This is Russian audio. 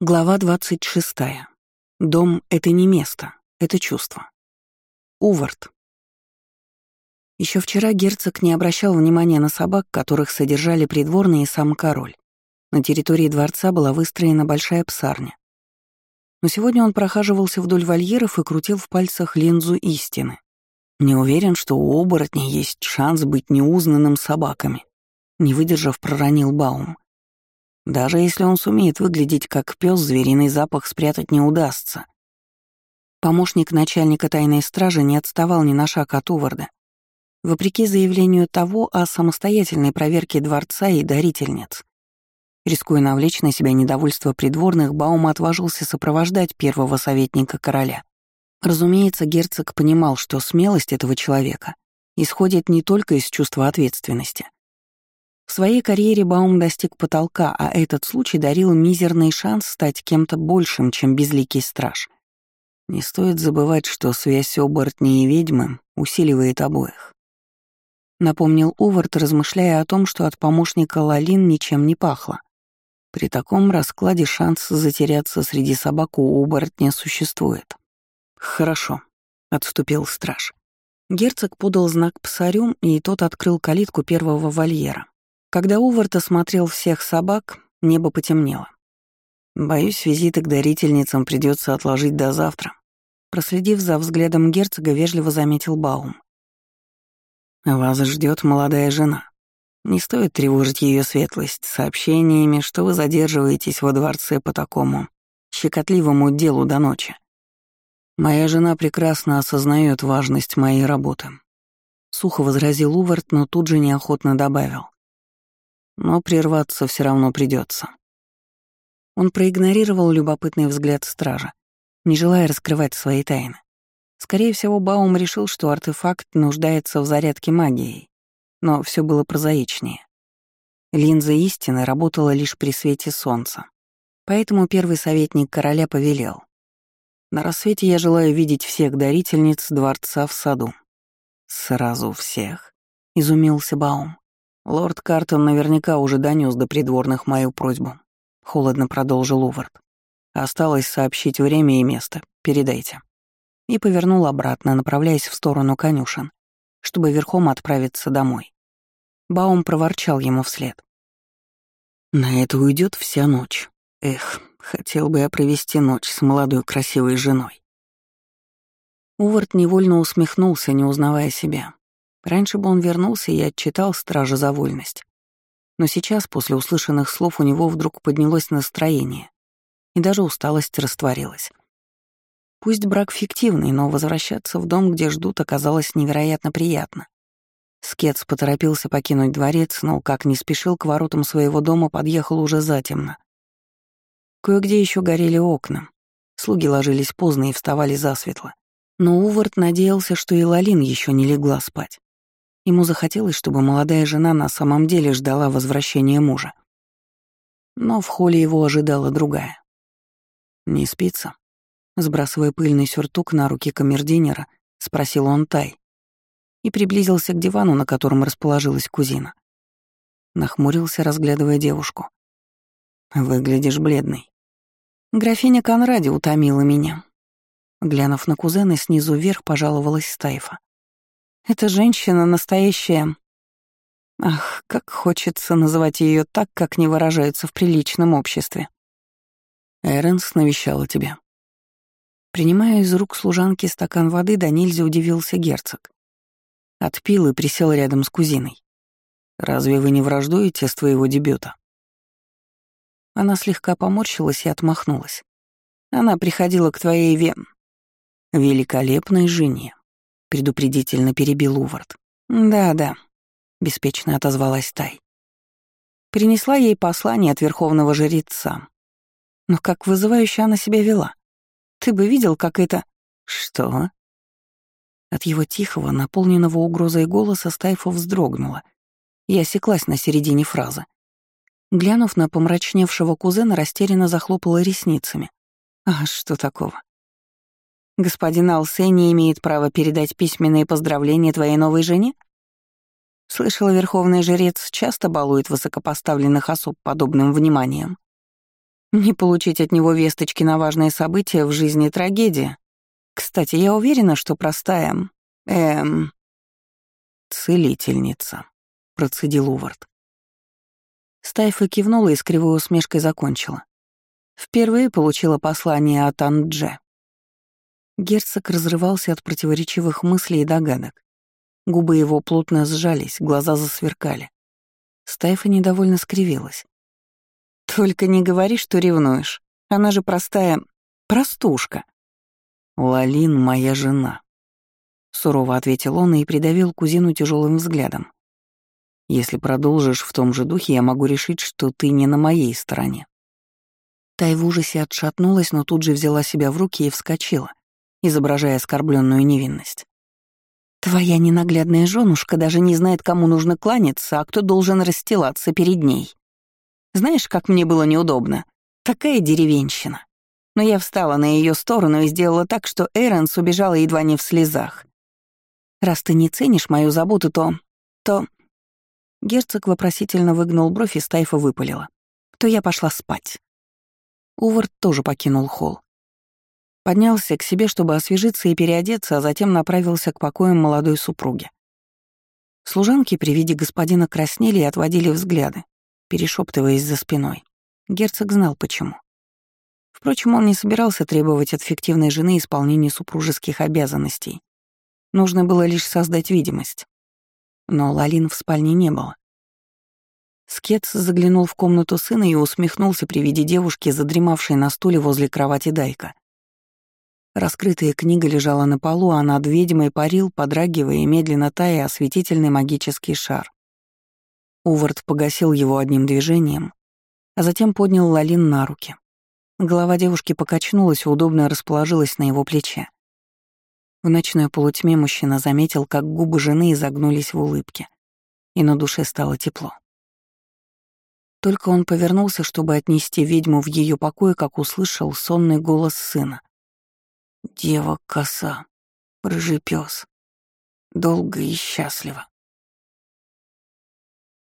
Глава 26. Дом — это не место, это чувство. Увард. Еще вчера герцог не обращал внимания на собак, которых содержали придворные и сам король. На территории дворца была выстроена большая псарня. Но сегодня он прохаживался вдоль вольеров и крутил в пальцах линзу истины. Не уверен, что у оборотней есть шанс быть неузнанным собаками. Не выдержав, проронил Баум — даже если он сумеет выглядеть как пес, звериный запах спрятать не удастся. Помощник начальника тайной стражи не отставал ни на шаг от Уварда. Вопреки заявлению того о самостоятельной проверке дворца и дарительниц. Рискуя навлечь на себя недовольство придворных, Баум отважился сопровождать первого советника короля. Разумеется, герцог понимал, что смелость этого человека исходит не только из чувства ответственности, в своей карьере Баум достиг потолка, а этот случай дарил мизерный шанс стать кем-то большим, чем безликий страж. Не стоит забывать, что связь оборотней и ведьмы усиливает обоих. Напомнил Увард, размышляя о том, что от помощника Лалин ничем не пахло. При таком раскладе шанс затеряться среди собак у оборотня существует. «Хорошо», — отступил страж. Герцог подал знак псарю, и тот открыл калитку первого вольера. Когда Увард осмотрел всех собак, небо потемнело. Боюсь, визиты к дарительницам придется отложить до завтра. Проследив за взглядом герцога, вежливо заметил Баум. Вас ждет молодая жена. Не стоит тревожить ее светлость сообщениями, что вы задерживаетесь во дворце по такому щекотливому делу до ночи. Моя жена прекрасно осознает важность моей работы. Сухо возразил Увард, но тут же неохотно добавил. Но прерваться все равно придется. Он проигнорировал любопытный взгляд стража, не желая раскрывать свои тайны. Скорее всего, Баум решил, что артефакт нуждается в зарядке магией, но все было прозаичнее. Линза истины работала лишь при свете солнца. Поэтому первый советник короля повелел. На рассвете я желаю видеть всех дарительниц дворца в саду. Сразу всех, изумился Баум. Лорд Картон наверняка уже донес до придворных мою просьбу. Холодно продолжил Увард. Осталось сообщить время и место. Передайте. И повернул обратно, направляясь в сторону конюшен, чтобы верхом отправиться домой. Баум проворчал ему вслед. На это уйдет вся ночь. Эх, хотел бы я провести ночь с молодой красивой женой. Увард невольно усмехнулся, не узнавая себя. Раньше бы он вернулся и отчитал стража за вольность. Но сейчас, после услышанных слов, у него вдруг поднялось настроение, и даже усталость растворилась. Пусть брак фиктивный, но возвращаться в дом, где ждут, оказалось невероятно приятно. Скетс поторопился покинуть дворец, но, как не спешил к воротам своего дома, подъехал уже затемно. Кое-где еще горели окна. Слуги ложились поздно и вставали засветло. Но Увард надеялся, что и Лалин еще не легла спать. Ему захотелось, чтобы молодая жена на самом деле ждала возвращения мужа. Но в холле его ожидала другая. «Не спится?» Сбрасывая пыльный сюртук на руки камердинера, спросил он Тай и приблизился к дивану, на котором расположилась кузина. Нахмурился, разглядывая девушку. «Выглядишь бледной». Графиня Конради утомила меня. Глянув на кузена, снизу вверх пожаловалась Стайфа. Эта женщина настоящая... Ах, как хочется называть ее так, как не выражаются в приличном обществе. Эренс навещала тебя. Принимая из рук служанки стакан воды, до нельзя удивился герцог. Отпил и присел рядом с кузиной. «Разве вы не враждуете с твоего дебюта?» Она слегка поморщилась и отмахнулась. Она приходила к твоей вен. Великолепной жене, предупредительно перебил Увард. «Да-да», — беспечно отозвалась Тай. Принесла ей послание от верховного жреца. Но как вызывающе она себя вела. Ты бы видел, как это... Что? От его тихого, наполненного угрозой голоса Стайфа вздрогнула и осеклась на середине фразы. Глянув на помрачневшего кузена, растерянно захлопала ресницами. А что такого? Господин Алсени имеет право передать письменные поздравления твоей новой жене? Слышала, верховный жрец часто балует высокопоставленных особ подобным вниманием. Не получить от него весточки на важные события в жизни трагедия. Кстати, я уверена, что простая... Эм... «Целительница», — процедил Увард. Стайфа кивнула и с кривой усмешкой закончила. Впервые получила послание от Андже. Герцог разрывался от противоречивых мыслей и догадок. Губы его плотно сжались, глаза засверкали. Стайфа недовольно скривилась. «Только не говори, что ревнуешь. Она же простая... простушка». «Лалин — моя жена», — сурово ответил он и придавил кузину тяжелым взглядом. «Если продолжишь в том же духе, я могу решить, что ты не на моей стороне». Тай в ужасе отшатнулась, но тут же взяла себя в руки и вскочила, изображая оскорбленную невинность. «Твоя ненаглядная женушка даже не знает, кому нужно кланяться, а кто должен расстилаться перед ней. Знаешь, как мне было неудобно? Такая деревенщина. Но я встала на ее сторону и сделала так, что Эренс убежала едва не в слезах. Раз ты не ценишь мою заботу, то... то...» Герцог вопросительно выгнул бровь и Стайфа выпалила. «То я пошла спать». Увард тоже покинул холл. Поднялся к себе, чтобы освежиться и переодеться, а затем направился к покоям молодой супруги. Служанки при виде господина краснели и отводили взгляды, перешептываясь за спиной. Герцог знал почему. Впрочем, он не собирался требовать от фиктивной жены исполнения супружеских обязанностей. Нужно было лишь создать видимость. Но Лалин в спальне не было. Скетс заглянул в комнату сына и усмехнулся при виде девушки, задремавшей на стуле возле кровати Дайка. Раскрытая книга лежала на полу, а над ведьмой парил, подрагивая и медленно тая осветительный магический шар. Увард погасил его одним движением, а затем поднял Лалин на руки. Голова девушки покачнулась и удобно расположилась на его плече. В ночной полутьме мужчина заметил, как губы жены изогнулись в улыбке, и на душе стало тепло. Только он повернулся, чтобы отнести ведьму в ее покой, как услышал сонный голос сына. «Дева коса, рыжий пес, долго и счастливо».